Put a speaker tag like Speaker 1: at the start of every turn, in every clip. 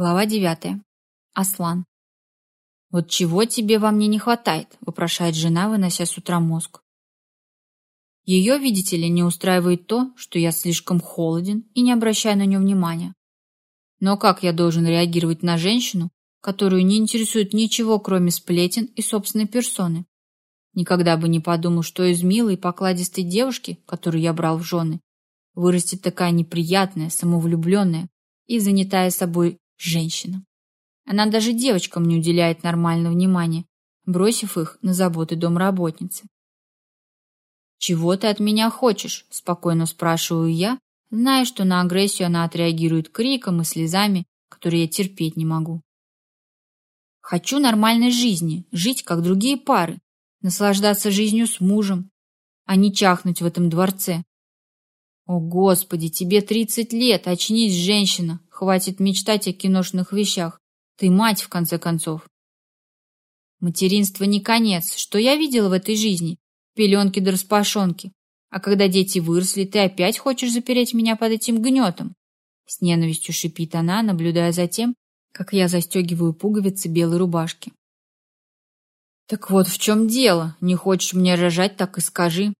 Speaker 1: Глава девятая. Аслан. «Вот чего тебе во мне не хватает?» – вопрошает жена, вынося с утра мозг. Ее, видите ли, не устраивает то, что я слишком холоден и не обращаю на нее внимания. Но как я должен реагировать на женщину, которую не интересует ничего, кроме сплетен и собственной персоны? Никогда бы не подумал, что из милой и покладистой девушки, которую я брал в жены, вырастет такая неприятная, самовлюбленная и занятая собой женщина. Она даже девочкам не уделяет нормального внимания, бросив их на заботы домработницы. «Чего ты от меня хочешь?» – спокойно спрашиваю я, зная, что на агрессию она отреагирует криком и слезами, которые я терпеть не могу. Хочу нормальной жизни, жить, как другие пары, наслаждаться жизнью с мужем, а не чахнуть в этом дворце. О, Господи, тебе тридцать лет, очнись, женщина, хватит мечтать о киношных вещах. Ты мать, в конце концов. Материнство не конец. Что я видела в этой жизни? Пеленки да распашонки. А когда дети выросли, ты опять хочешь запереть меня под этим гнетом? С ненавистью шипит она, наблюдая за тем, как я застегиваю пуговицы белой рубашки. Так вот в чем дело. Не хочешь мне рожать, так и скажи.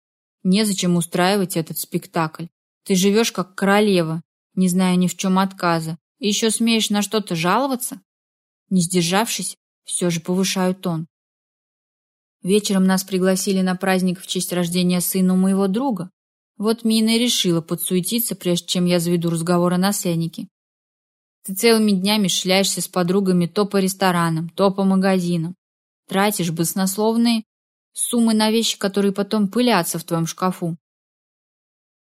Speaker 1: Незачем устраивать этот спектакль. Ты живешь как королева, не зная ни в чем отказа, и еще смеешь на что-то жаловаться? Не сдержавшись, все же повышаю тон. Вечером нас пригласили на праздник в честь рождения сына моего друга. Вот Мина и решила подсуетиться, прежде чем я заведу разговор о наследнике. Ты целыми днями шляешься с подругами то по ресторанам, то по магазинам. Тратишь баснословные суммы на вещи, которые потом пылятся в твоем шкафу.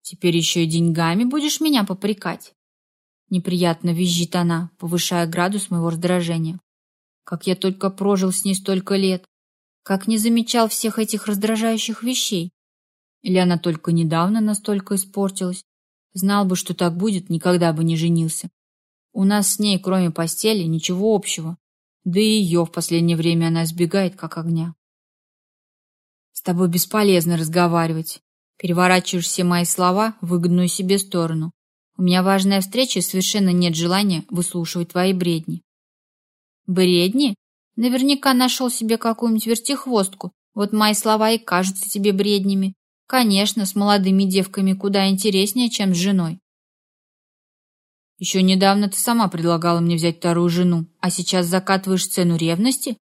Speaker 1: Теперь еще и деньгами будешь меня попрекать? Неприятно визжит она, повышая градус моего раздражения. Как я только прожил с ней столько лет. Как не замечал всех этих раздражающих вещей. Или она только недавно настолько испортилась. Знал бы, что так будет, никогда бы не женился. У нас с ней, кроме постели, ничего общего. Да и ее в последнее время она избегает, как огня. С тобой бесполезно разговаривать. Переворачиваешь все мои слова в выгодную себе сторону. У меня важная встреча, совершенно нет желания выслушивать твои бредни. Бредни? Наверняка нашел себе какую-нибудь вертихвостку. Вот мои слова и кажутся тебе бреднями. Конечно, с молодыми девками куда интереснее, чем с женой. Еще недавно ты сама предлагала мне взять вторую жену, а сейчас закатываешь сцену ревности?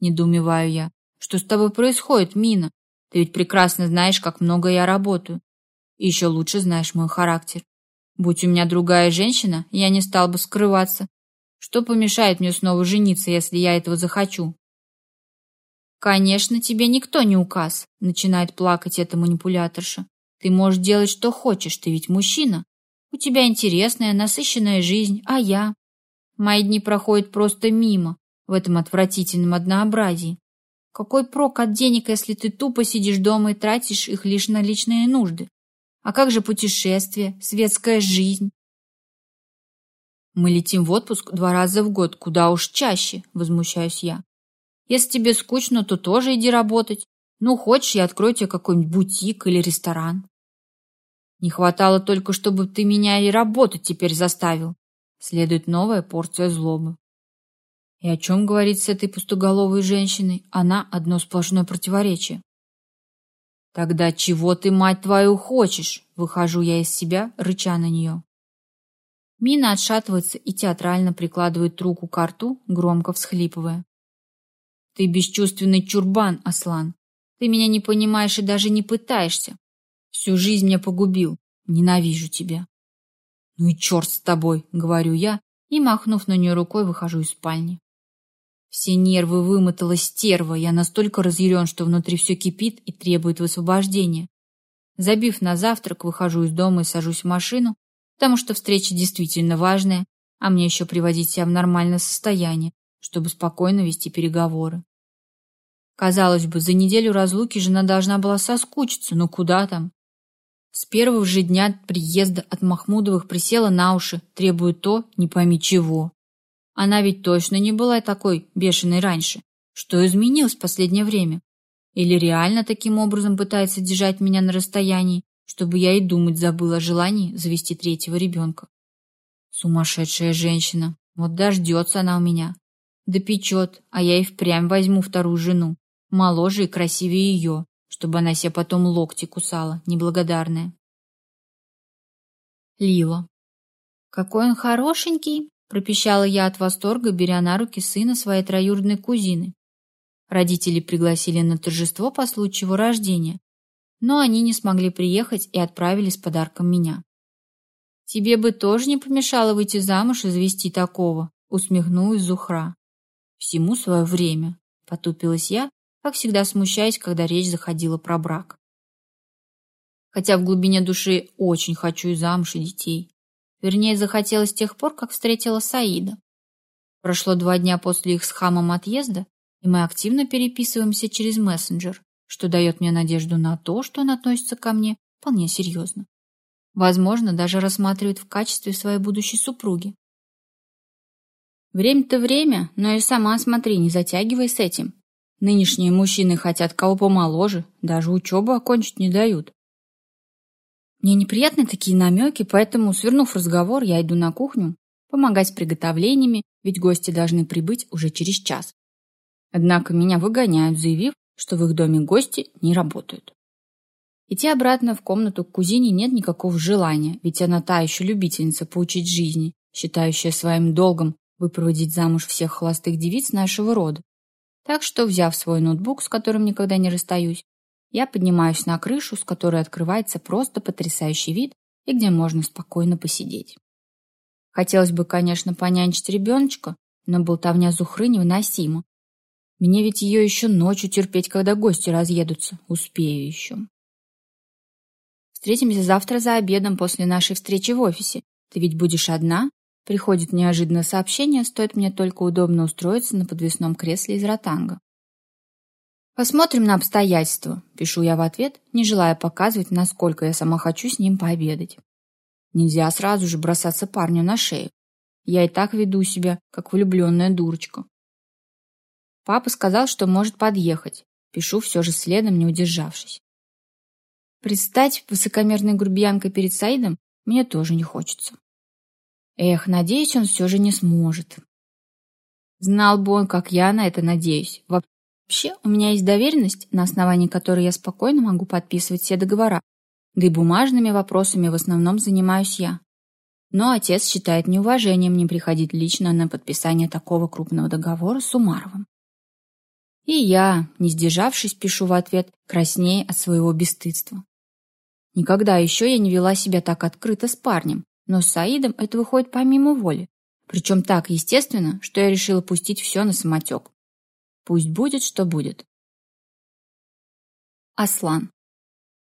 Speaker 1: Недоумеваю я. Что с тобой происходит, Мина? Ты ведь прекрасно знаешь, как много я работаю. И еще лучше знаешь мой характер. Будь у меня другая женщина, я не стал бы скрываться. Что помешает мне снова жениться, если я этого захочу? Конечно, тебе никто не указ, начинает плакать эта манипуляторша. Ты можешь делать, что хочешь, ты ведь мужчина. У тебя интересная, насыщенная жизнь, а я? Мои дни проходят просто мимо в этом отвратительном однообразии. Какой прок от денег, если ты тупо сидишь дома и тратишь их лишь на личные нужды? А как же путешествия, светская жизнь? Мы летим в отпуск два раза в год, куда уж чаще, возмущаюсь я. Если тебе скучно, то тоже иди работать. Ну, хочешь, я открою тебе какой-нибудь бутик или ресторан. Не хватало только, чтобы ты меня и работать теперь заставил. Следует новая порция злобы. И о чем говорить с этой пустоголовой женщиной? Она одно сплошное противоречие. Тогда чего ты, мать твою, хочешь? Выхожу я из себя, рыча на нее. Мина отшатывается и театрально прикладывает руку к рту, громко всхлипывая. Ты бесчувственный чурбан, Аслан. Ты меня не понимаешь и даже не пытаешься. Всю жизнь меня погубил. Ненавижу тебя. Ну и черт с тобой, говорю я, и, махнув на нее рукой, выхожу из спальни. Все нервы вымотала стерва, я настолько разъярен, что внутри все кипит и требует высвобождения. Забив на завтрак, выхожу из дома и сажусь в машину, потому что встреча действительно важная, а мне еще приводить себя в нормальное состояние, чтобы спокойно вести переговоры. Казалось бы, за неделю разлуки жена должна была соскучиться, но куда там? С первого же дня приезда от Махмудовых присела на уши, требуя то, не пойми чего. Она ведь точно не была такой бешеной раньше. Что изменилось в последнее время? Или реально таким образом пытается держать меня на расстоянии, чтобы я и думать забыла о желании завести третьего ребенка? Сумасшедшая женщина. Вот дождется она у меня. Допечет, а я и впрямь возьму вторую жену, моложе и красивее ее, чтобы она себе потом локти кусала, неблагодарная. Лила. «Какой он хорошенький!» – пропищала я от восторга, беря на руки сына своей троюродной кузины. Родители пригласили на торжество по случаю его рождения, но они не смогли приехать и отправили с подарком меня. «Тебе бы тоже не помешало выйти замуж и завести такого», — усмехнулась Зухра. «Всему свое время», — потупилась я, как всегда смущаясь, когда речь заходила про брак. Хотя в глубине души очень хочу и замуж, и детей. Вернее, захотелось с тех пор, как встретила Саида. Прошло два дня после их с хамом отъезда, и мы активно переписываемся через мессенджер что дает мне надежду на то, что он относится ко мне вполне серьезно. Возможно, даже рассматривает в качестве своей будущей супруги. Время-то время, но и сама смотри, не затягивай с этим. Нынешние мужчины хотят кого помоложе, даже учебу окончить не дают. Мне неприятны такие намеки, поэтому, свернув разговор, я иду на кухню помогать с приготовлениями, ведь гости должны прибыть уже через час. Однако меня выгоняют, заявив, что в их доме гости не работают. Идти обратно в комнату к кузине нет никакого желания, ведь она та еще любительница поучить жизни, считающая своим долгом выпроводить замуж всех холостых девиц нашего рода. Так что, взяв свой ноутбук, с которым никогда не расстаюсь, я поднимаюсь на крышу, с которой открывается просто потрясающий вид и где можно спокойно посидеть. Хотелось бы, конечно, понянчить ребеночка, но болтовня Зухры невыносима, мне ведь ее еще ночью терпеть, когда гости разъедутся. Успею еще. Встретимся завтра за обедом после нашей встречи в офисе. Ты ведь будешь одна? Приходит неожиданное сообщение, стоит мне только удобно устроиться на подвесном кресле из ротанга. Посмотрим на обстоятельства, пишу я в ответ, не желая показывать, насколько я сама хочу с ним пообедать. Нельзя сразу же бросаться парню на шею. Я и так веду себя, как влюбленная дурочка. Папа сказал, что может подъехать. Пишу все же следом, не удержавшись. Предстать высокомерной грубиянкой перед Саидом мне тоже не хочется. Эх, надеюсь, он все же не сможет. Знал бы он, как я на это надеюсь. Вообще, у меня есть доверенность, на основании которой я спокойно могу подписывать все договора, да и бумажными вопросами в основном занимаюсь я. Но отец считает неуважением не приходить лично на подписание такого крупного договора с Умаровым. И я, не сдержавшись, пишу в ответ, краснее от своего бесстыдства. Никогда еще я не вела себя так открыто с парнем, но с Саидом это выходит помимо воли. Причем так естественно, что я решила пустить все на самотек. Пусть будет, что будет. Аслан.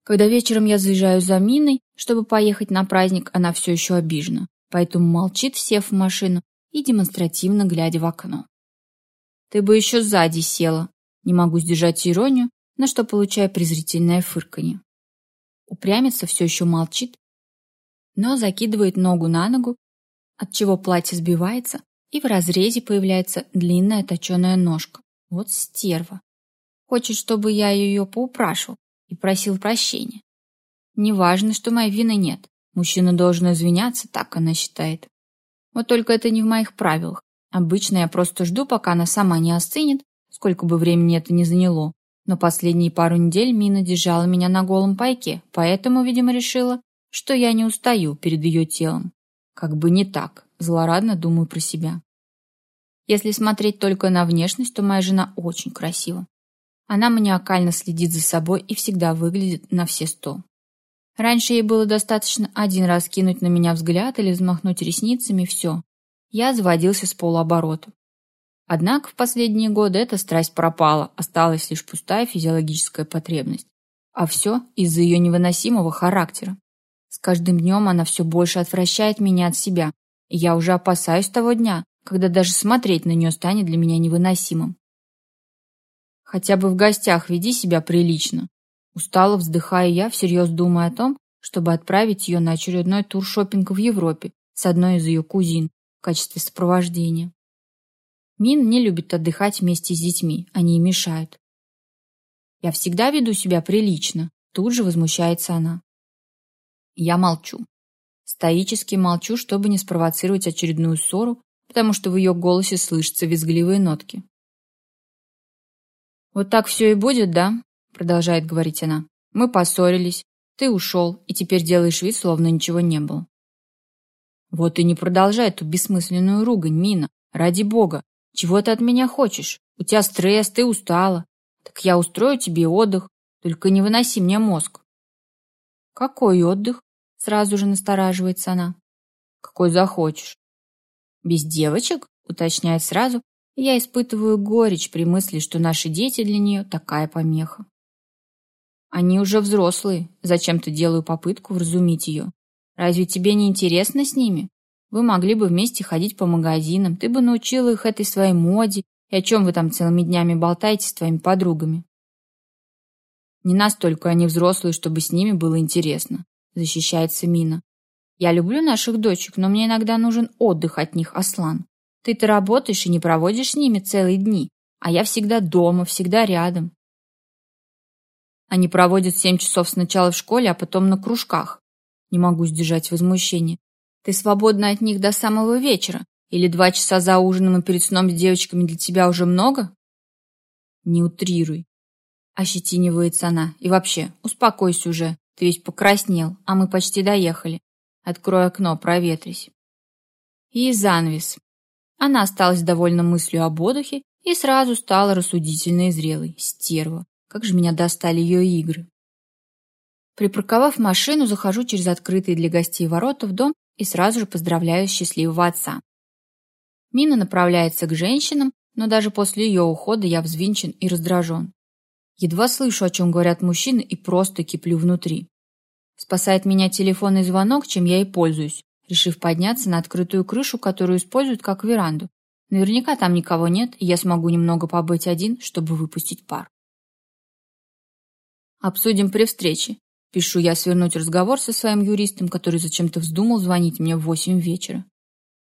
Speaker 1: Когда вечером я заезжаю за Миной, чтобы поехать на праздник, она все еще обижена, поэтому молчит, сев в машину и демонстративно глядя в окно. Ты бы еще сзади села. Не могу сдержать иронию, на что получаю презрительное фырканье. Упрямится все еще молчит, но закидывает ногу на ногу, отчего платье сбивается, и в разрезе появляется длинная точеная ножка. Вот стерва. Хочет, чтобы я ее поупрашивал и просил прощения. Неважно, что моей вины нет. Мужчина должен извиняться, так она считает. Вот только это не в моих правилах. Обычно я просто жду, пока она сама не остынет, сколько бы времени это ни заняло. Но последние пару недель Мина держала меня на голом пайке, поэтому, видимо, решила, что я не устаю перед ее телом. Как бы не так, злорадно думаю про себя. Если смотреть только на внешность, то моя жена очень красива. Она маниакально следит за собой и всегда выглядит на все сто. Раньше ей было достаточно один раз кинуть на меня взгляд или взмахнуть ресницами, все я заводился с полуоборота. Однако в последние годы эта страсть пропала, осталась лишь пустая физиологическая потребность. А все из-за ее невыносимого характера. С каждым днем она все больше отвращает меня от себя, и я уже опасаюсь того дня, когда даже смотреть на нее станет для меня невыносимым. Хотя бы в гостях веди себя прилично. Устало вздыхая я, всерьез думая о том, чтобы отправить ее на очередной тур шопинга в Европе с одной из ее кузин, качестве сопровождения. Мин не любит отдыхать вместе с детьми, они ей мешают. Я всегда веду себя прилично, тут же возмущается она. Я молчу. Стоически молчу, чтобы не спровоцировать очередную ссору, потому что в ее голосе слышатся визгливые нотки. «Вот так все и будет, да?» — продолжает говорить она. «Мы поссорились, ты ушел, и теперь делаешь вид, словно ничего не было». «Вот и не продолжай эту бессмысленную ругань, Мина. Ради бога. Чего ты от меня хочешь? У тебя стресс, ты устала. Так я устрою тебе отдых, только не выноси мне мозг». «Какой отдых?» — сразу же настораживается она. «Какой захочешь». «Без девочек?» — уточняет сразу, я испытываю горечь при мысли, что наши дети для нее такая помеха. Они уже взрослые, зачем-то делаю попытку вразумить ее. Разве тебе не интересно с ними? Вы могли бы вместе ходить по магазинам, ты бы научила их этой своей моде, и о чем вы там целыми днями болтаете с твоими подругами? Не настолько они взрослые, чтобы с ними было интересно, защищается Мина. Я люблю наших дочек, но мне иногда нужен отдых от них, Аслан. Ты-то работаешь и не проводишь с ними целые дни, а я всегда дома, всегда рядом. Они проводят семь часов сначала в школе, а потом на кружках. Не могу сдержать возмущение. Ты свободна от них до самого вечера? Или два часа за ужином и перед сном с девочками для тебя уже много? Не утрируй. Ощетинивается она. И вообще, успокойся уже. Ты ведь покраснел, а мы почти доехали. Открой окно, проветрись. И занавес. Она осталась довольна мыслью об отдыхе и сразу стала рассудительной и зрелой. Стерва. Как же меня достали ее игры. Припарковав машину, захожу через открытые для гостей ворота в дом и сразу же поздравляю счастливого отца. Мина направляется к женщинам, но даже после ее ухода я взвинчен и раздражен. Едва слышу, о чем говорят мужчины, и просто киплю внутри. Спасает меня телефонный звонок, чем я и пользуюсь решив подняться на открытую крышу, которую используют как веранду. Наверняка там никого нет, и я смогу немного побыть один, чтобы выпустить пар. Обсудим при встрече. Пишу я свернуть разговор со своим юристом, который зачем-то вздумал звонить мне в восемь вечера.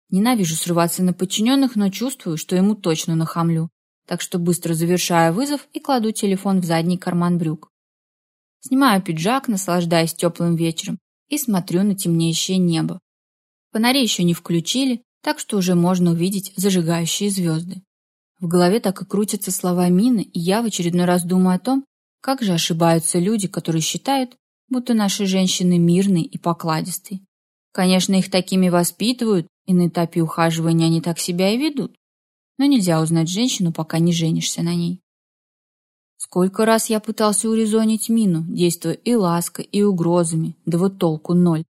Speaker 1: Ненавижу срываться на подчиненных, но чувствую, что ему точно нахамлю. Так что быстро завершаю вызов и кладу телефон в задний карман брюк. Снимаю пиджак, наслаждаясь теплым вечером, и смотрю на темнеющее небо. Фонари еще не включили, так что уже можно увидеть зажигающие звезды. В голове так и крутятся слова Мины, и я в очередной раз думаю о том, как же ошибаются люди, которые считают, будто наши женщины мирные и покладистые. Конечно, их такими воспитывают, и на этапе ухаживания они так себя и ведут. Но нельзя узнать женщину, пока не женишься на ней. Сколько раз я пытался урезонить Мину, действуя и лаской, и угрозами, да вот толку ноль.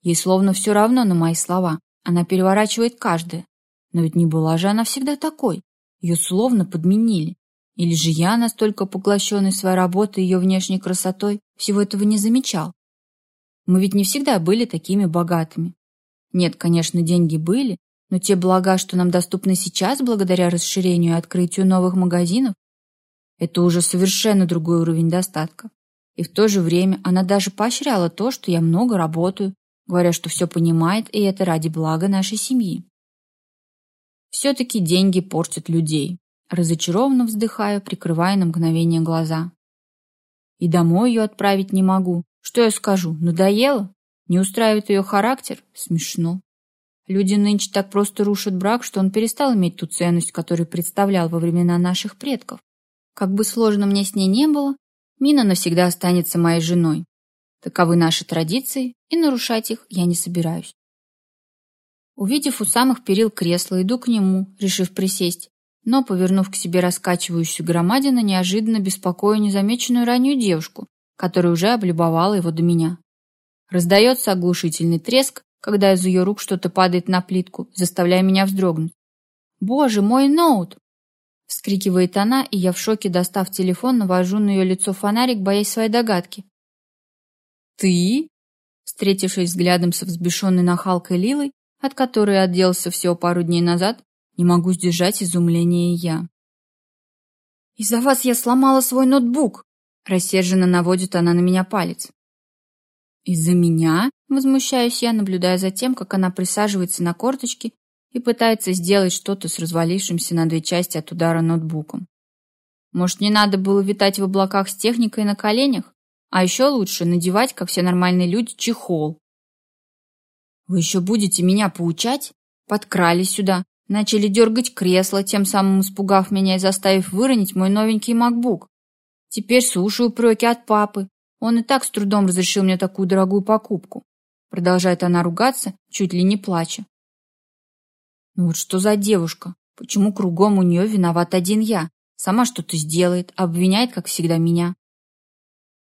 Speaker 1: Ей словно все равно на мои слова. Она переворачивает каждое. Но ведь не была же она всегда такой. Ее словно подменили. Или же я, настолько поглощенный своей работой и ее внешней красотой, всего этого не замечал. Мы ведь не всегда были такими богатыми. Нет, конечно, деньги были, но те блага, что нам доступны сейчас благодаря расширению и открытию новых магазинов, это уже совершенно другой уровень достатка. И в то же время она даже поощряла то, что я много работаю, говоря, что все понимает, и это ради блага нашей семьи. Все-таки деньги портят людей. Разочарованно вздыхаю, прикрывая на мгновение глаза. И домой ее отправить не могу. Что я скажу? Надоело? Не устраивает ее характер? Смешно. Люди нынче так просто рушат брак, что он перестал иметь ту ценность, которую представлял во времена наших предков. Как бы сложно мне с ней не было, Мина навсегда останется моей женой. Таковы наши традиции, и нарушать их я не собираюсь. Увидев у самых перил кресла, иду к нему, решив присесть, но, повернув к себе раскачивающую громадину, неожиданно беспокою незамеченную раннюю девушку, которая уже облюбовала его до меня. Раздается оглушительный треск, когда из ее рук что-то падает на плитку, заставляя меня вздрогнуть. «Боже, мой ноут!» Вскрикивает она, и я в шоке, достав телефон, навожу на ее лицо фонарик, боясь своей догадки. «Ты?» Встретившись взглядом со взбешенной нахалкой Лилой, от которой отделался всего пару дней назад, не могу сдержать изумление я. «Из-за вас я сломала свой ноутбук!» Рассерженно наводит она на меня палец. «Из-за меня?» — возмущаюсь я, наблюдая за тем, как она присаживается на корточки и пытается сделать что-то с развалившимся на две части от удара ноутбуком. Может, не надо было витать в облаках с техникой на коленях? А еще лучше надевать, как все нормальные люди, чехол. Вы еще будете меня поучать? Подкрались сюда, Начали дергать кресло, тем самым испугав меня и заставив выронить мой новенький MacBook. Теперь слушаю упреки от папы. Он и так с трудом разрешил мне такую дорогую покупку. Продолжает она ругаться, чуть ли не плача. Ну вот что за девушка? Почему кругом у нее виноват один я? Сама что-то сделает, обвиняет, как всегда, меня.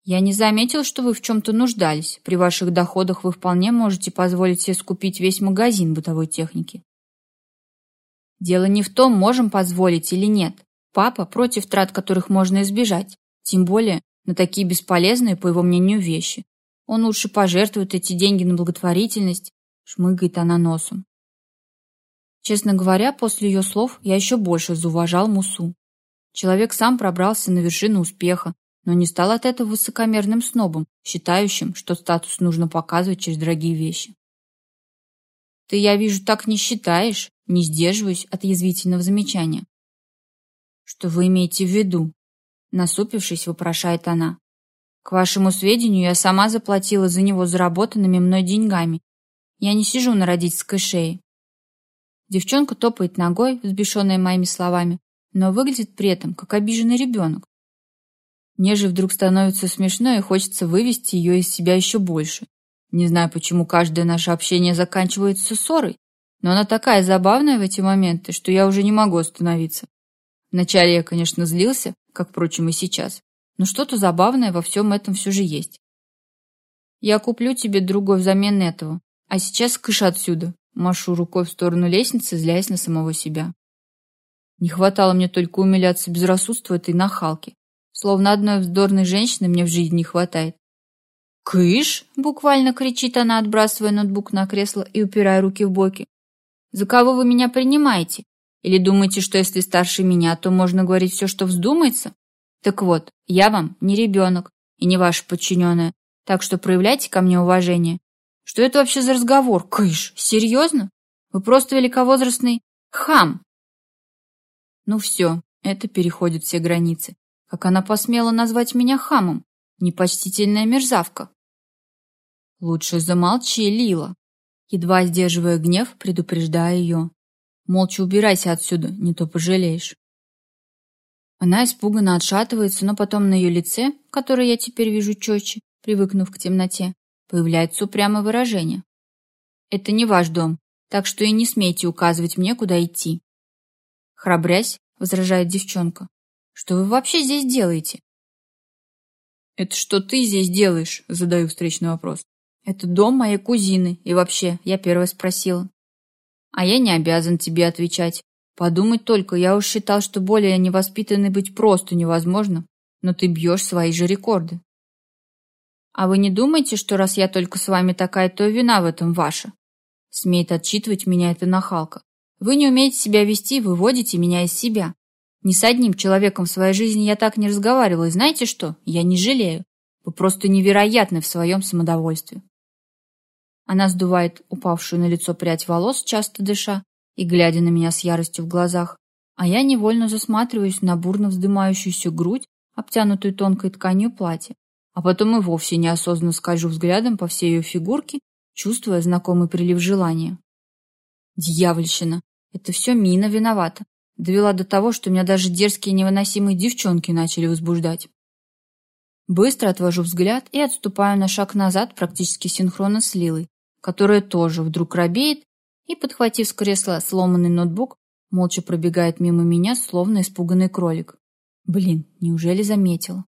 Speaker 1: Я не заметил, что вы в чем-то нуждались. При ваших доходах вы вполне можете позволить себе скупить весь магазин бытовой техники. Дело не в том, можем позволить или нет. Папа против трат, которых можно избежать. Тем более на такие бесполезные, по его мнению, вещи. Он лучше пожертвует эти деньги на благотворительность, шмыгает она носом. Честно говоря, после ее слов я еще больше зауважал Мусу. Человек сам пробрался на вершину успеха, но не стал от этого высокомерным снобом, считающим, что статус нужно показывать через дорогие вещи. «Ты, я вижу, так не считаешь», не сдерживаюсь от язвительного замечания. «Что вы имеете в виду?» Насупившись, вопрошает она. «К вашему сведению, я сама заплатила за него заработанными мной деньгами. Я не сижу на родительской шее». Девчонка топает ногой, взбешенная моими словами, но выглядит при этом, как обиженный ребенок. Мне же вдруг становится смешно и хочется вывести ее из себя еще больше. Не знаю, почему каждое наше общение заканчивается ссорой, но она такая забавная в эти моменты, что я уже не могу остановиться. Вначале я, конечно, злился, как, впрочем, и сейчас, но что-то забавное во всем этом все же есть. Я куплю тебе другой взамен этого, а сейчас кыш отсюда, машу рукой в сторону лестницы, злясь на самого себя. Не хватало мне только умиляться безрассудству этой нахалки. Словно одной вздорной женщины мне в жизни не хватает. «Кыш!» — буквально кричит она, отбрасывая ноутбук на кресло и упирая руки в боки. «За кого вы меня принимаете? Или думаете, что если старше меня, то можно говорить все, что вздумается? Так вот, я вам не ребенок и не ваша подчиненная, так что проявляйте ко мне уважение. Что это вообще за разговор? Кыш, серьезно? Вы просто великовозрастный хам!» Ну все, это переходит все границы. Как она посмела назвать меня хамом? Непочтительная мерзавка. Лучше замолчи, Лила. Едва сдерживая гнев, предупреждая ее. Молча убирайся отсюда, не то пожалеешь. Она испуганно отшатывается, но потом на ее лице, которое я теперь вижу четче, привыкнув к темноте, появляется упрямое выражение. Это не ваш дом, так что и не смейте указывать мне, куда идти. Храбрясь, возражает девчонка. Что вы вообще здесь делаете? Это что ты здесь делаешь? Задаю встречный вопрос. Это дом моей кузины, и вообще, я первая спросила. А я не обязан тебе отвечать. Подумать только, я уж считал, что более невоспитанной быть просто невозможно, но ты бьешь свои же рекорды. А вы не думаете, что раз я только с вами такая, то вина в этом ваша? Смеет отчитывать меня эта нахалка. Вы не умеете себя вести выводите меня из себя. Ни с одним человеком в своей жизни я так не разговаривала, и знаете что? Я не жалею. Вы просто невероятны в своем самодовольстве. Она сдувает упавшую на лицо прядь волос, часто дыша, и глядя на меня с яростью в глазах, а я невольно засматриваюсь на бурно вздымающуюся грудь, обтянутую тонкой тканью платья, а потом и вовсе неосознанно скольжу взглядом по всей ее фигурке, чувствуя знакомый прилив желания. Дьявольщина! Это все Мина виновата. Довела до того, что меня даже дерзкие невыносимые девчонки начали возбуждать. Быстро отвожу взгляд и отступаю на шаг назад практически синхронно с Лилой, которая тоже вдруг робеет и, подхватив с кресла сломанный ноутбук, молча пробегает мимо меня, словно испуганный кролик. Блин, неужели заметила?